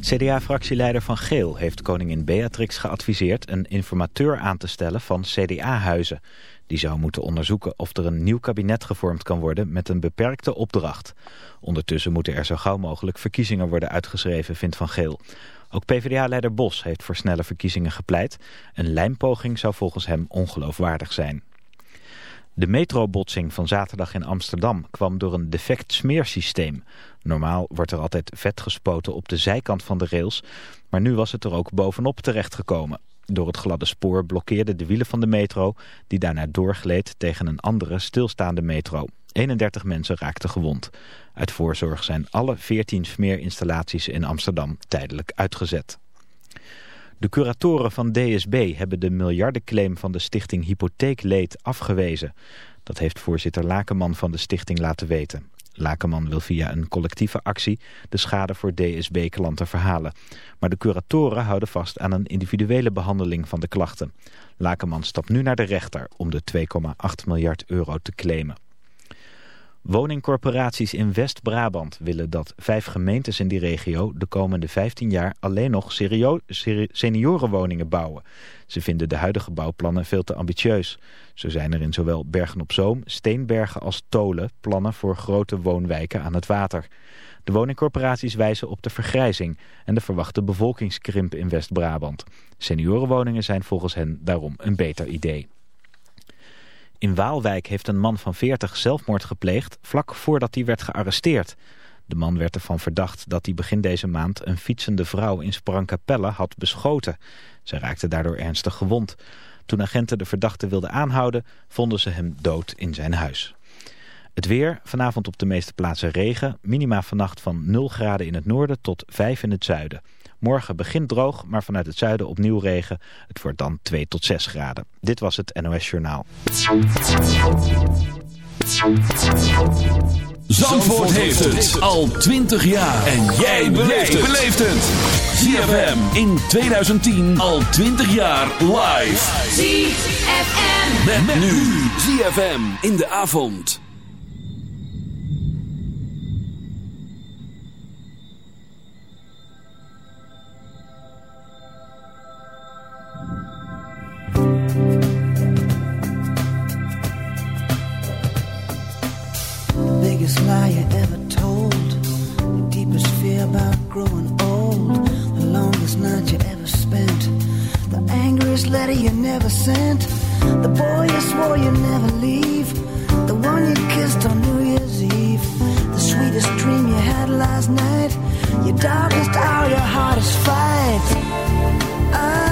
CDA-fractieleider Van Geel heeft koningin Beatrix geadviseerd... een informateur aan te stellen van CDA-huizen. Die zou moeten onderzoeken of er een nieuw kabinet gevormd kan worden... met een beperkte opdracht. Ondertussen moeten er zo gauw mogelijk verkiezingen worden uitgeschreven, vindt Van Geel. Ook PvdA-leider Bos heeft voor snelle verkiezingen gepleit. Een lijmpoging zou volgens hem ongeloofwaardig zijn. De metrobotsing van zaterdag in Amsterdam kwam door een defect smeersysteem. Normaal wordt er altijd vet gespoten op de zijkant van de rails, maar nu was het er ook bovenop terechtgekomen. Door het gladde spoor blokkeerden de wielen van de metro, die daarna doorgleed tegen een andere stilstaande metro. 31 mensen raakten gewond. Uit voorzorg zijn alle 14 smeerinstallaties in Amsterdam tijdelijk uitgezet. De curatoren van DSB hebben de miljardenclaim van de stichting Hypotheekleed afgewezen. Dat heeft voorzitter Lakenman van de stichting laten weten. Lakenman wil via een collectieve actie de schade voor DSB-klanten verhalen. Maar de curatoren houden vast aan een individuele behandeling van de klachten. Lakenman stapt nu naar de rechter om de 2,8 miljard euro te claimen. Woningcorporaties in West-Brabant willen dat vijf gemeentes in die regio de komende 15 jaar alleen nog seniorenwoningen bouwen. Ze vinden de huidige bouwplannen veel te ambitieus. Zo zijn er in zowel Bergen-op-Zoom, Steenbergen als Tolen plannen voor grote woonwijken aan het water. De woningcorporaties wijzen op de vergrijzing en de verwachte bevolkingskrimp in West-Brabant. Seniorenwoningen zijn volgens hen daarom een beter idee. In Waalwijk heeft een man van 40 zelfmoord gepleegd vlak voordat hij werd gearresteerd. De man werd ervan verdacht dat hij begin deze maand een fietsende vrouw in Sprangkapelle had beschoten. Zij raakte daardoor ernstig gewond. Toen agenten de verdachte wilden aanhouden, vonden ze hem dood in zijn huis. Het weer, vanavond op de meeste plaatsen regen, minima vannacht van 0 graden in het noorden tot 5 in het zuiden. Morgen begint droog, maar vanuit het zuiden opnieuw regen. Het wordt dan 2 tot 6 graden. Dit was het NOS Journaal. Zandvoort heeft het al 20 jaar. En jij beleeft het. ZFM in 2010 al 20 jaar live. ZFM. Met, nu. ZFM in de avond. Biggest lie you ever told. The deepest fear about growing old. The longest night you ever spent. The angriest letter you never sent. The boy you swore you'd never leave. The one you kissed on New Year's Eve. The sweetest dream you had last night. Your darkest hour, your hardest fight. I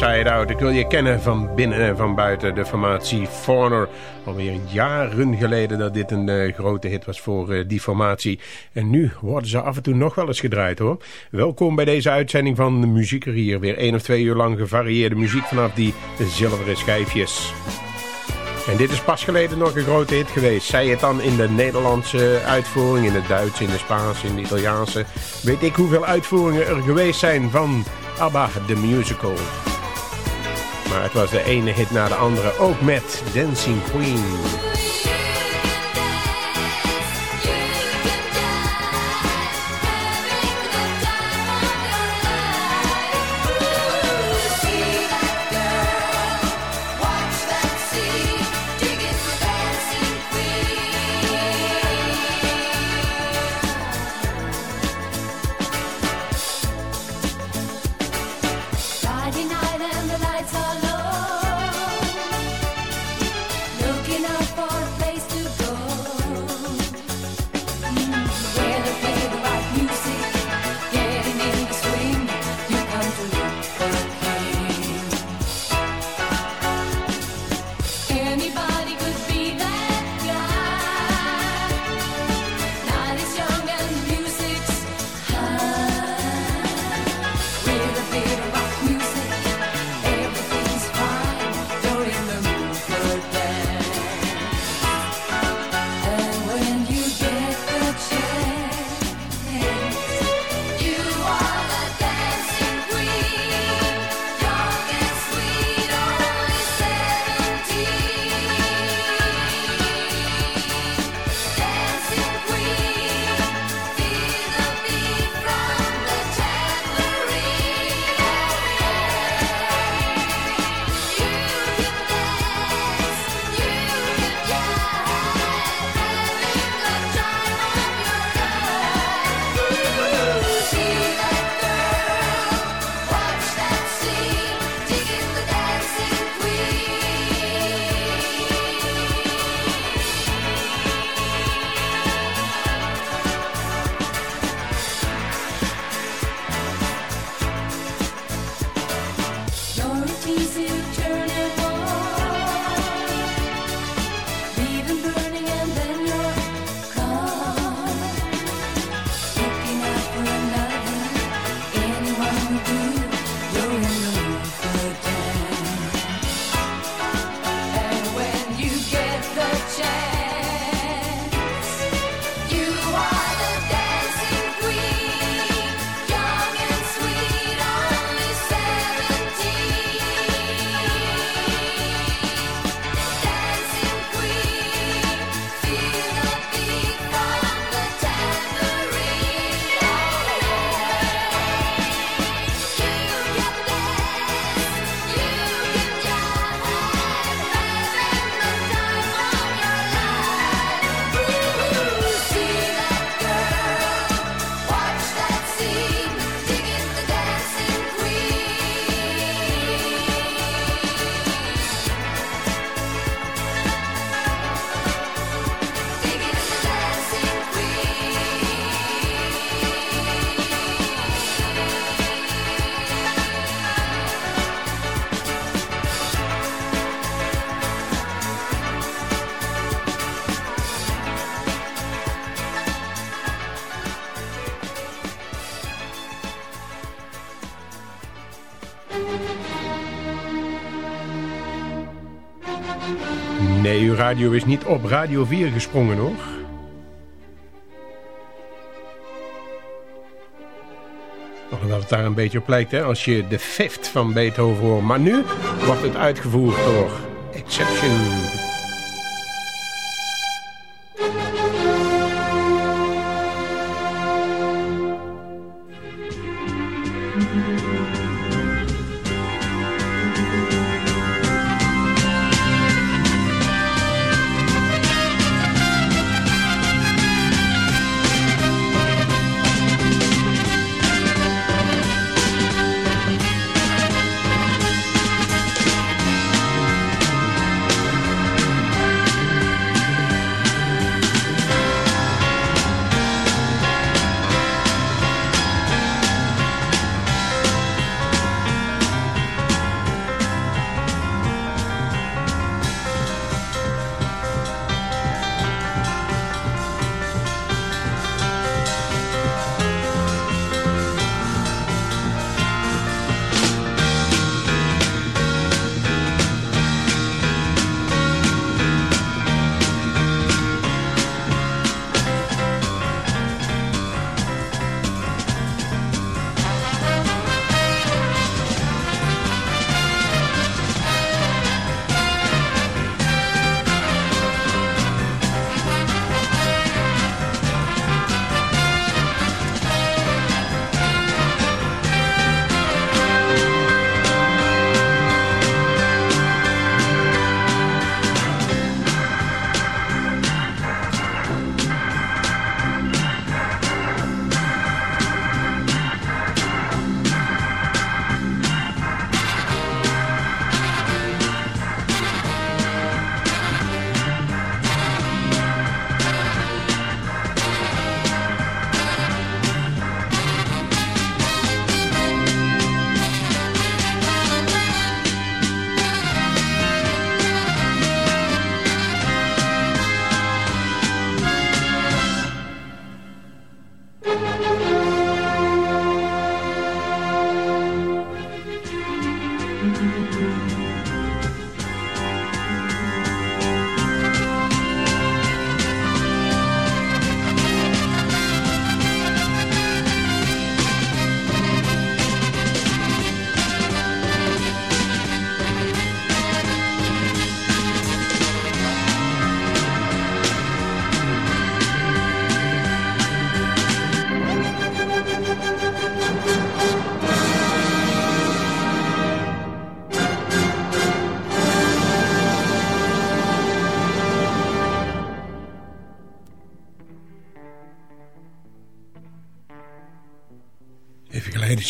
Ik wil je kennen van binnen en van buiten. De formatie Forner. Alweer jaren geleden dat dit een uh, grote hit was voor uh, die formatie. En nu worden ze af en toe nog wel eens gedraaid hoor. Welkom bij deze uitzending van de Muzieker hier. Weer één of twee uur lang gevarieerde muziek vanaf die zilveren schijfjes. En dit is pas geleden nog een grote hit geweest. Zij het dan in de Nederlandse uitvoering, in het Duits, in de Spaanse, in de Italiaanse. Weet ik hoeveel uitvoeringen er geweest zijn van ABBA, The Musical. Maar het was de ene hit na de andere, ook met Dancing Queen. Radio is niet op Radio 4 gesprongen hoor. Hoewel het daar een beetje op lijkt hè, als je de fifth van Beethoven hoort. Maar nu wordt het uitgevoerd door Exception.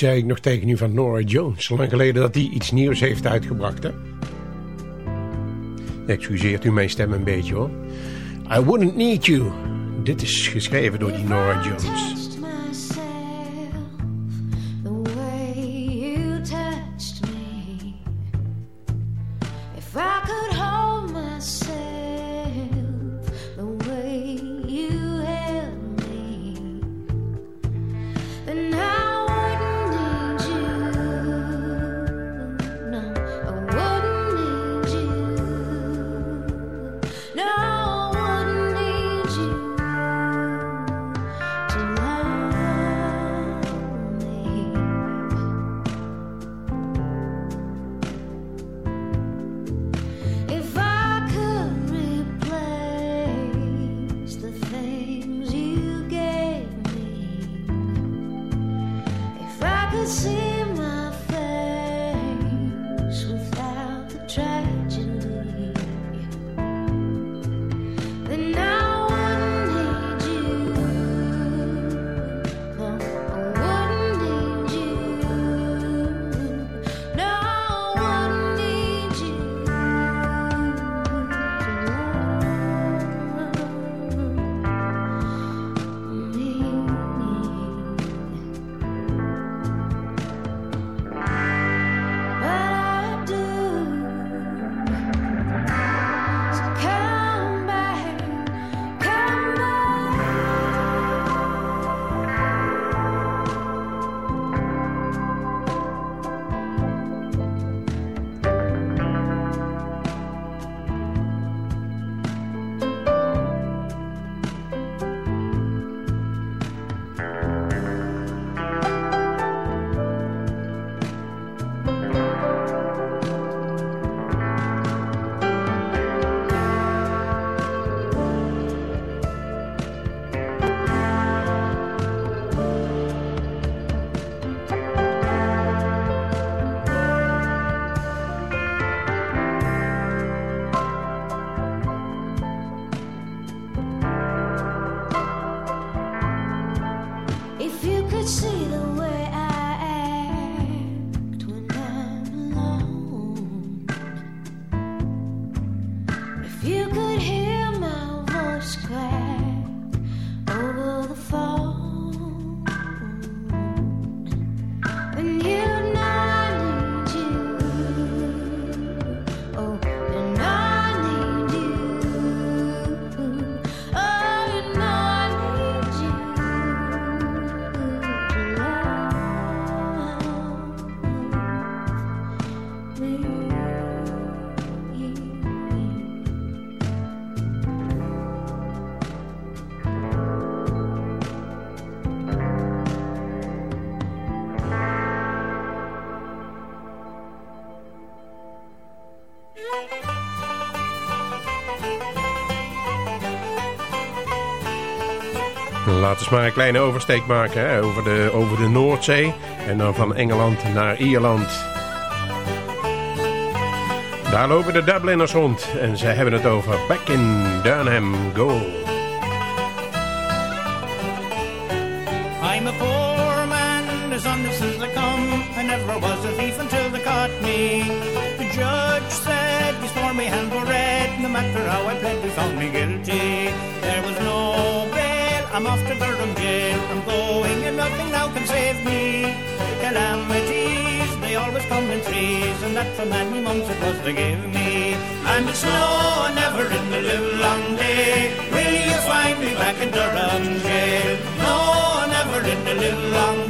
Zei ik nog tegen u van Nora Jones. Lang geleden dat hij iets nieuws heeft uitgebracht, hè? Excuseert u mijn stem een beetje, hoor. I Wouldn't Need You. Dit is geschreven door die Nora Jones. Maar een kleine oversteek maken hè, over, de, over de Noordzee. En dan van Engeland naar Ierland. Daar lopen de Dubliners rond. En ze hebben het over Back in Durham Gold. That many months it was they gave me. And it's no, never in the live long day will you find me back in Durham jail. No, never in the live long day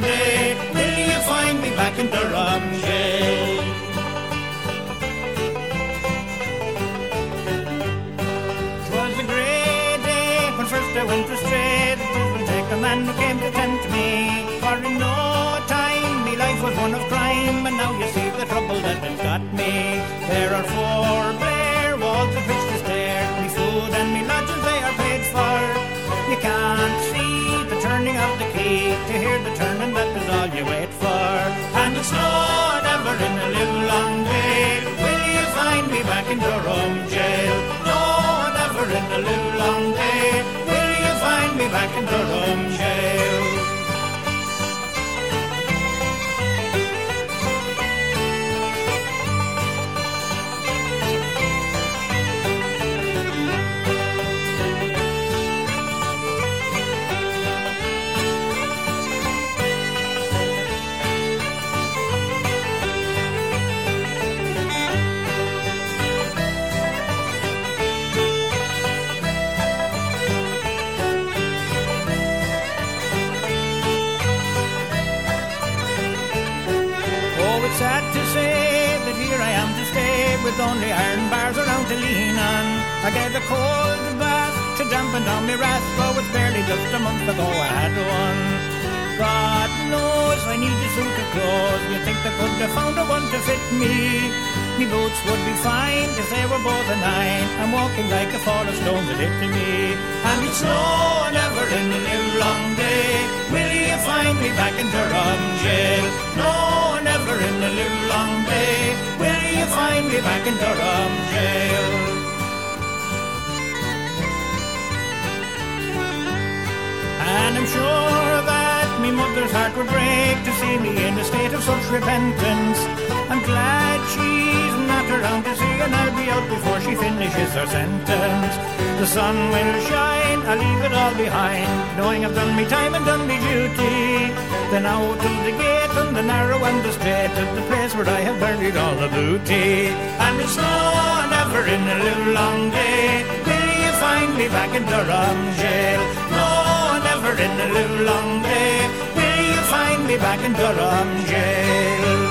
now you see the trouble that has got me. There are four bare walls of which to stare. Me food and me lodgings they are paid for. You can't see the turning of the key to hear the turning that is all you wait for. And it's not ever in a live long day will you find me back in Durham jail. No, never in a live long day Will you find me back in Durham jail. With only iron bars around to lean on. I gave a cold bath to dampen down my wrath, though it's barely just a month ago I had one. God knows I need a suit of clothes. You think they could have found a one to fit me? Me boots would be fine if they were both a nine. I'm walking like a fall of stones a to me. And it's slow never in the new long day. Will you find me back in Durham jail? No, never in the new long day. Will you find me back in Durham jail? And I'm sure that me mother's heart would break to see me in a state of such repentance. I'm glad she's not around to see, and I'll be out before she finishes her sentence. The sun will shine, I'll leave it all behind, knowing I've done me time and done me duty. Then out of the gate and the narrow and the straight to the place where I have buried all the booty. And it's no never in a little long day will you find me back in Durham jail. No, never in a little long day will you find me back in Durham jail.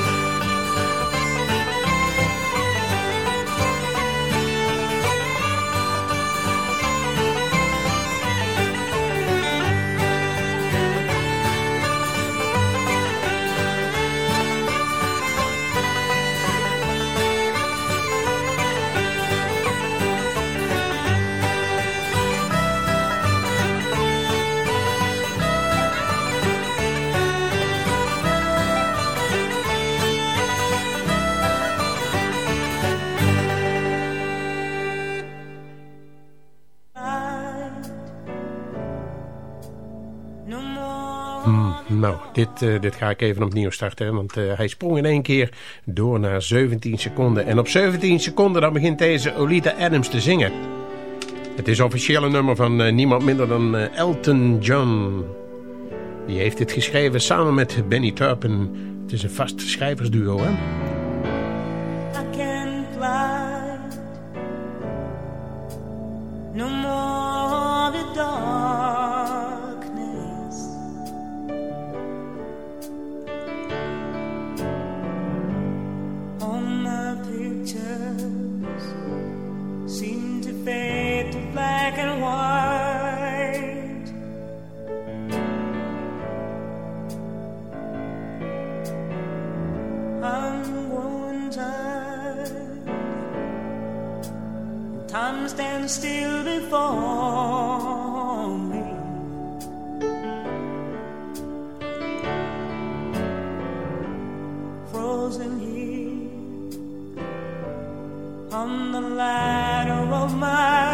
Nou, dit, eh, dit ga ik even opnieuw starten. Want eh, hij sprong in één keer door naar 17 seconden. En op 17 seconden dan begint deze Olita Adams te zingen. Het is officieel een nummer van eh, niemand minder dan Elton John. Die heeft dit geschreven samen met Benny Turpin. Het is een vast schrijversduo, hè? Time stands still before me. Frozen here on the ladder of my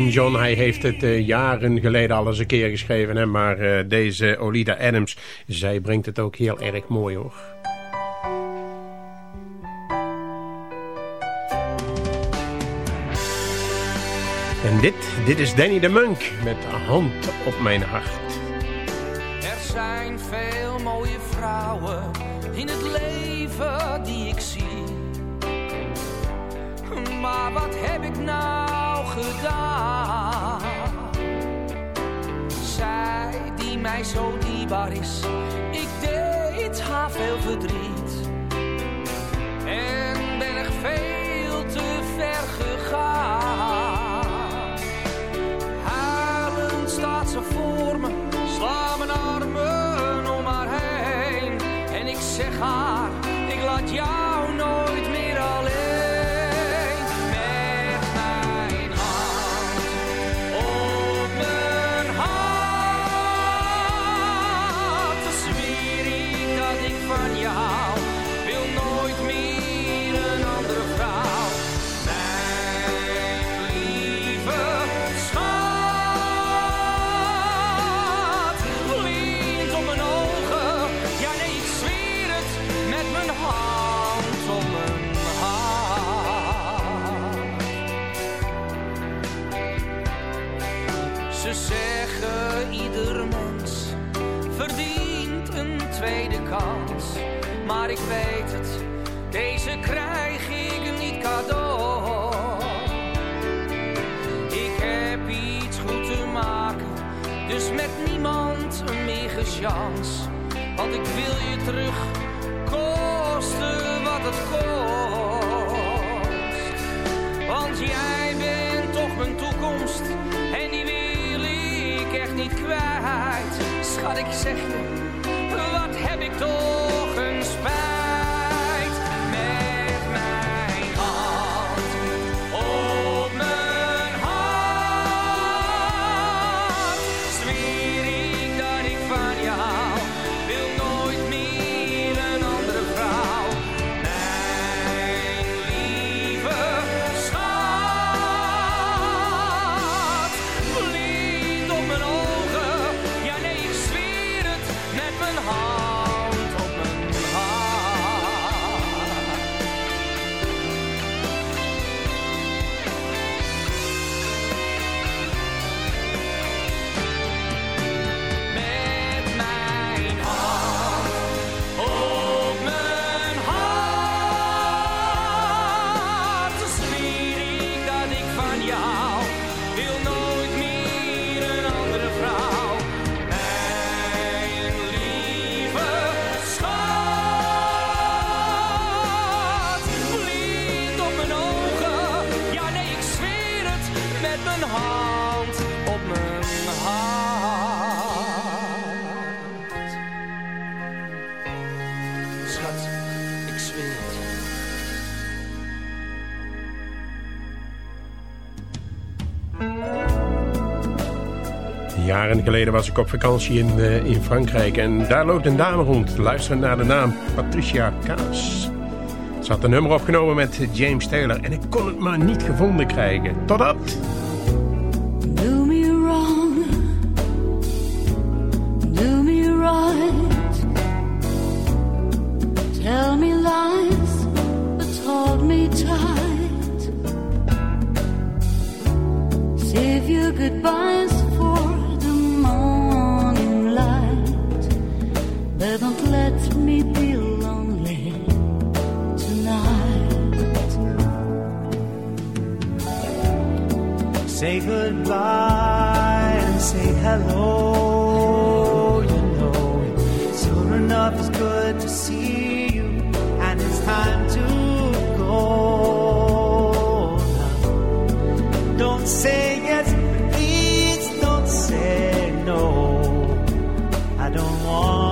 John, hij heeft het uh, jaren geleden al eens een keer geschreven. Hè? Maar uh, deze Olida Adams, zij brengt het ook heel erg mooi hoor. En dit, dit is Danny de Munk met hand op mijn hart. Er zijn veel mooie vrouwen in het leven die ik zie. Maar wat heb ik nou gedaan? Zij die mij zo dierbaar is, ik deed haar veel verdriet. En ben ik veel te ver gegaan. Huilend staat ze voor me, sla mijn armen om haar heen. En ik zeg haar, ik laat jou Want ik wil je terug, koste wat het kost. Want jij bent toch mijn toekomst en die wil ik echt niet kwijt. Schat, ik zeg je, geleden was ik op vakantie in, eh, in Frankrijk. En daar loopt een dame rond, luisterend naar de naam Patricia Kaas. Ze had een nummer opgenomen met James Taylor. En ik kon het maar niet gevonden krijgen. Totdat Say yes, please don't say no. I don't want.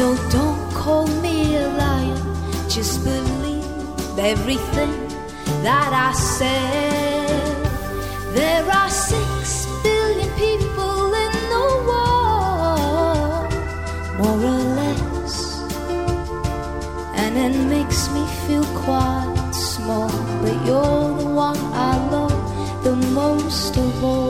So don't call me a liar, just believe everything that I said. There are six billion people in the world, more or less, and it makes me feel quite small. But you're the one I love the most of all.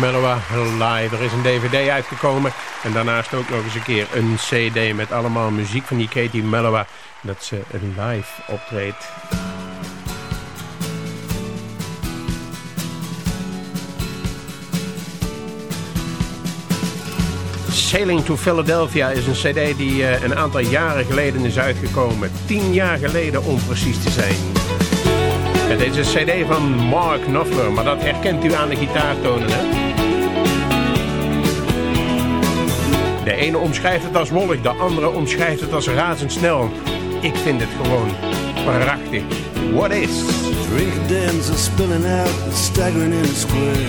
Mellowa live. Er is een dvd uitgekomen. En daarnaast ook nog eens een keer een cd met allemaal muziek van die Katie Mellowa. Dat ze live optreedt. Sailing to Philadelphia is een cd die eh, een aantal jaren geleden is uitgekomen. Tien jaar geleden om precies te zijn. Het is een cd van Mark Knopfler, maar dat herkent u aan de gitaartonen, hè? De ene omschrijft het als wollig, de andere omschrijft het als razendsnel. Ik vind het gewoon prachtig. What is? Drink dens are spilling out, staggering in the square.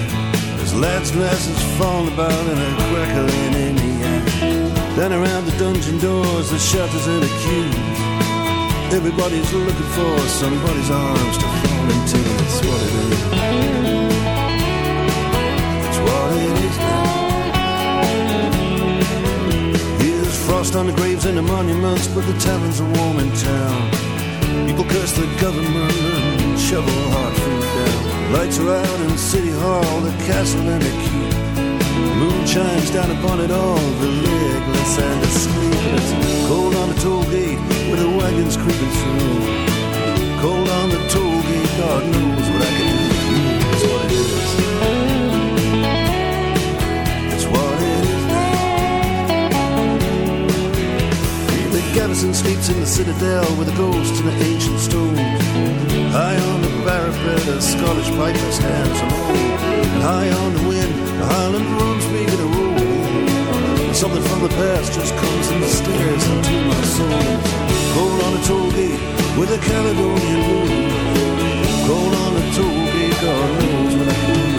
There's lads' glasses falling about and a crackling in the air. Then around the dungeon doors, the shutters and the queues. Everybody's looking for somebody's arms to fall into. That's what it is. That's what it is now. Here's frost on the graves and the monuments, but the taverns are warm in town. People curse the government and shovel hard food down. Lights are out in City Hall, the castle and the keep. Chimes down upon it all, the legless and the sleepless. Cold on the toll gate with the wagons creeping through. Cold on the toll gate, God knows what I can do. That's what it is. That's what it is now. The garrison sleeps in the citadel with the ghosts and the ancient stones. High on the parapet, a Scottish piper stands alone. High on the wind, the Highland drums begin to roll. And something from the past just comes and stares into my soul. Cold on a toll gate with a Caledonian moon. Cold on a toll gate, God knows what I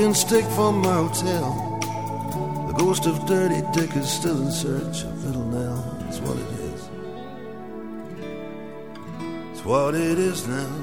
walking stick from my hotel. The ghost of Dirty Dick is still in search of Little Nell. It's what it is. It's what it is now.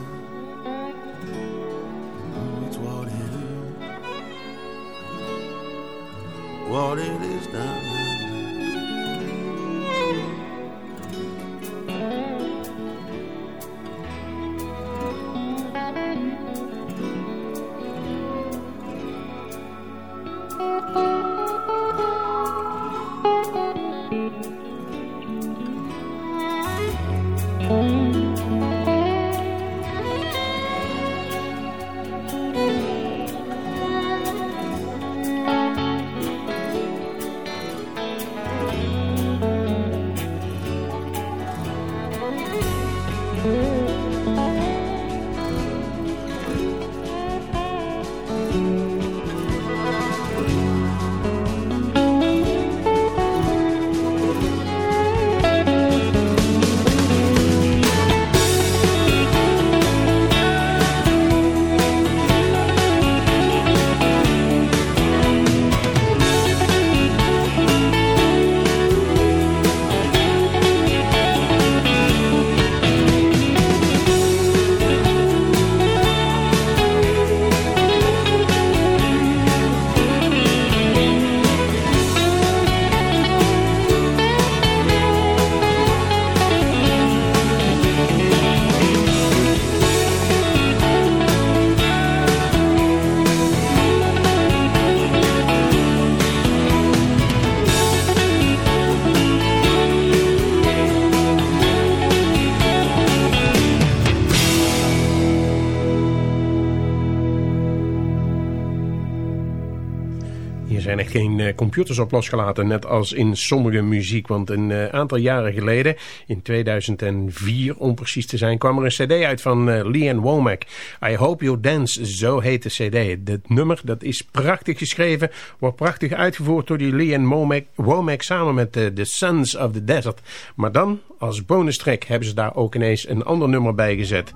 Eh, computers op losgelaten, net als in sommige muziek. Want een eh, aantal jaren geleden, in 2004 om precies te zijn, kwam er een cd uit van uh, Leanne Womack. I Hope You Dance, zo heet de cd. Het nummer dat is prachtig geschreven, wordt prachtig uitgevoerd door die Leanne Womack, Womack samen met uh, The Sons of the Desert. Maar dan, als bonus track, hebben ze daar ook ineens een ander nummer bij gezet.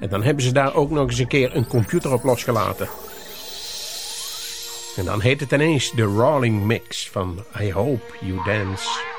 En dan hebben ze daar ook nog eens een keer een computer op losgelaten. En dan heet het ineens The Rolling Mix van I Hope You Dance.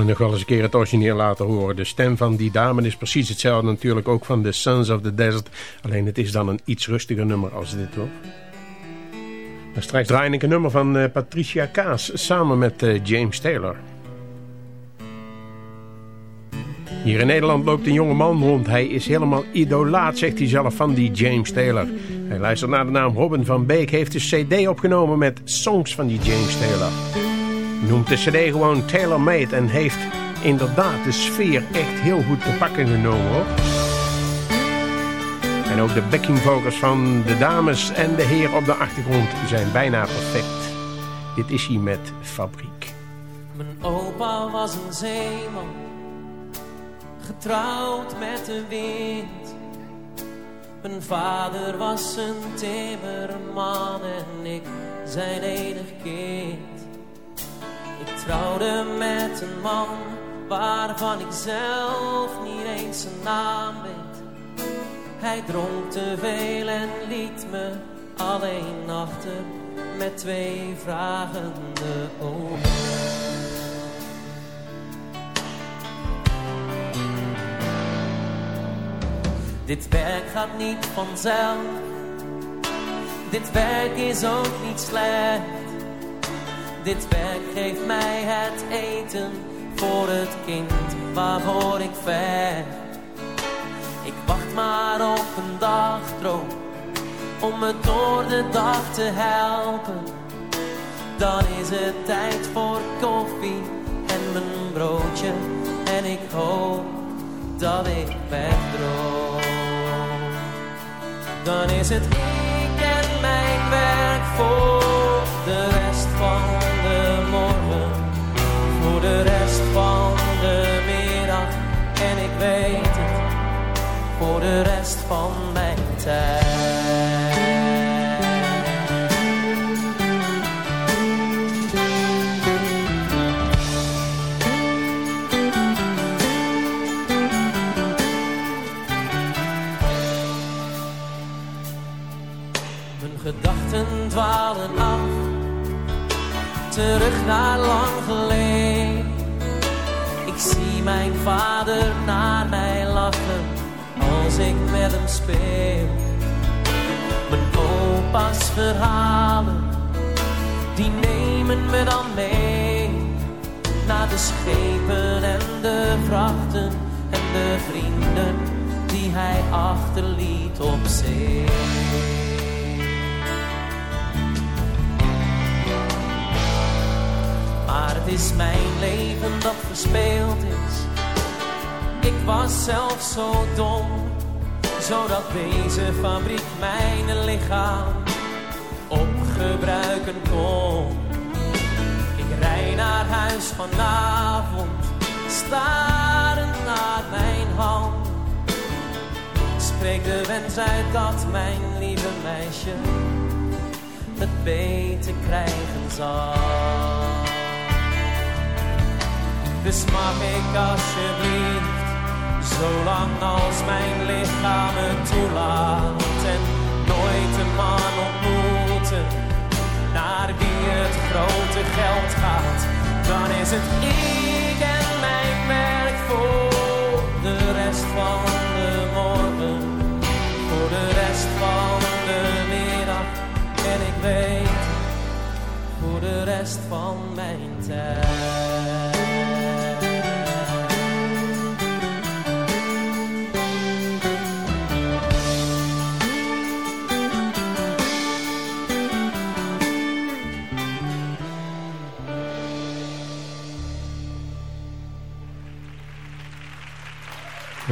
Ik nog wel eens een keer het origineel laten horen. De stem van die dame is precies hetzelfde natuurlijk ook van The Sons of the Desert. Alleen het is dan een iets rustiger nummer als dit hoor. Dan straks draai ik een nummer van uh, Patricia Kaas samen met uh, James Taylor. Hier in Nederland loopt een jonge man rond. Hij is helemaal idolaat, zegt hij zelf, van die James Taylor. Hij luistert naar de naam Robin van Beek. Heeft een cd opgenomen met songs van die James Taylor. Noemt de cd gewoon Taylor Made. En heeft inderdaad de sfeer echt heel goed te pakken genomen hoor. En ook de backing vocals van de dames en de heer op de achtergrond zijn bijna perfect. Dit is hij met Fabriek. Mijn opa was een zeeman, getrouwd met de wind. Mijn vader was een timmerman en ik zijn enig kind. Ik trouwde met een man waarvan ik zelf niet eens zijn naam weet. Hij dronk te veel en liet me alleen achter met twee vragende ogen. Dit werk gaat niet vanzelf. Dit werk is ook niet slecht. Dit werk geeft mij het eten voor het kind waarvoor ik vecht. Ik wacht maar op een dagdroom om me door de dag te helpen. Dan is het tijd voor koffie en mijn broodje. En ik hoop dat ik wegdroom. Dan is het ik en mijn werk voor rest van de middag. En ik weet het voor de rest van mijn tijd. Mijn gedachten dwalen af, terug naar lang. Als ik met hem speel. Mijn opa's verhalen, die nemen me dan mee. Naar de schepen en de vrachten en de vrienden die hij achterliet op zee. Maar het is mijn leven dat verspeeld is. Ik was zelf zo dom, zodat deze fabriek mijn lichaam opgebruiken kon. Ik rij naar huis vanavond, starend naar mijn hand. Spreek de wens uit dat mijn lieve meisje het beter krijgen zal. Dus mag ik alsjeblieft, zolang als mijn lichaam het toelaat en nooit een man ontmoeten naar wie het grote geld gaat, dan is het ik en mijn werk voor de rest van de morgen, voor de rest van de middag en ik weet voor de rest van mijn tijd.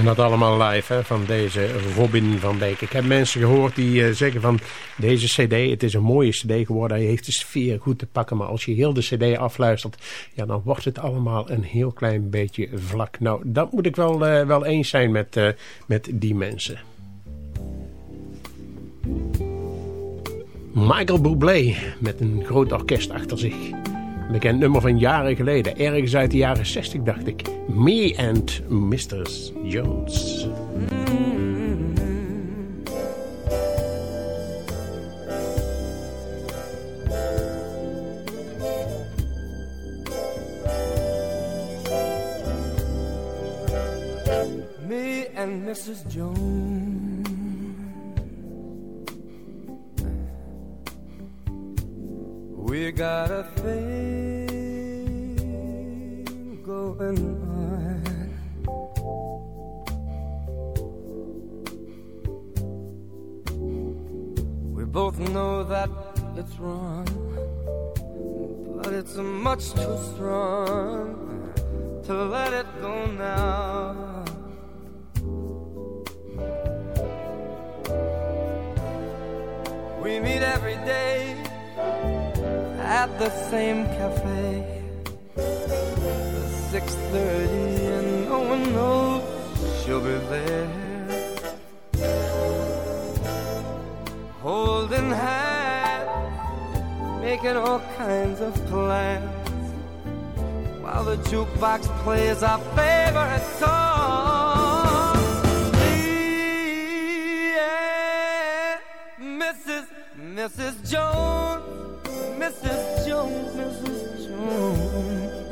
En dat allemaal live hè, van deze Robin van Beek. Ik heb mensen gehoord die uh, zeggen van deze cd, het is een mooie cd geworden. Hij heeft de sfeer goed te pakken. Maar als je heel de cd afluistert, ja, dan wordt het allemaal een heel klein beetje vlak. Nou, dat moet ik wel, uh, wel eens zijn met, uh, met die mensen. Michael Bublé met een groot orkest achter zich bekend nummer van jaren geleden. Ergens uit de jaren 60 dacht ik. Me and Mrs. Jones. Me and Mrs. Jones. We got a thing. On. We both know that it's wrong, but it's much too strong to let it go now. We meet every day at the same cafe. Six thirty, and no one knows she'll be there. Holding hands, making all kinds of plans, while the jukebox plays our favorite song. Yeah, Mrs. Mrs. Jones. Mrs. Jones, Mrs. Jones.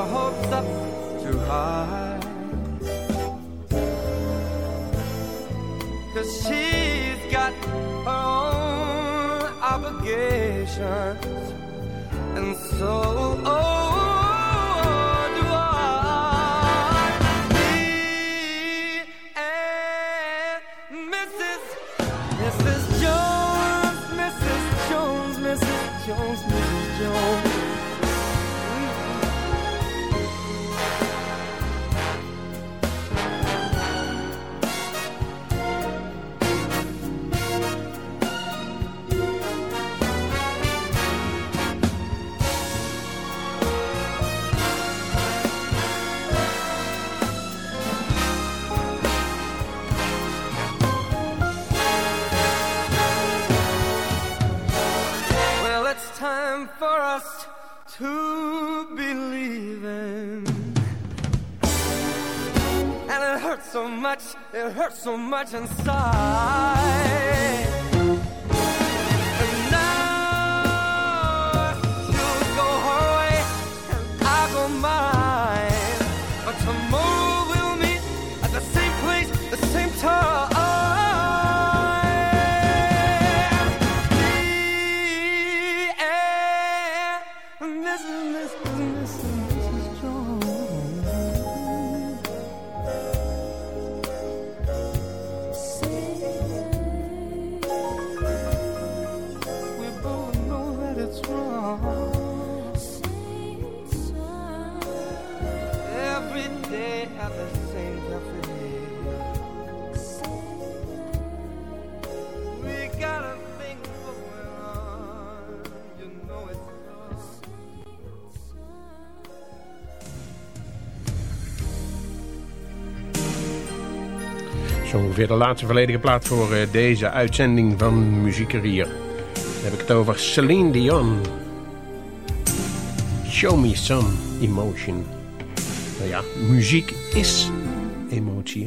our hopes up too high. Cause she's got her own obligations, and so, time for us to believe in. And it hurts so much, it hurts so much inside. Ongeveer de laatste volledige plaat voor eh, deze uitzending van Muziekerier. Dan heb ik het over Celine Dion. Show me some emotion. Nou ja, muziek is emotie.